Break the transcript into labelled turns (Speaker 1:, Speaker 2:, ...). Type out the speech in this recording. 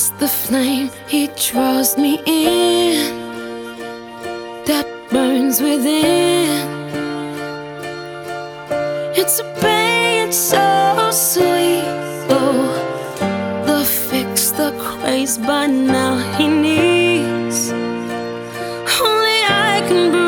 Speaker 1: is the flame, he draws me in, that burns within. It's a pain, it's so sweet. Oh, the fix, the craze, by now he needs. Only I can breathe.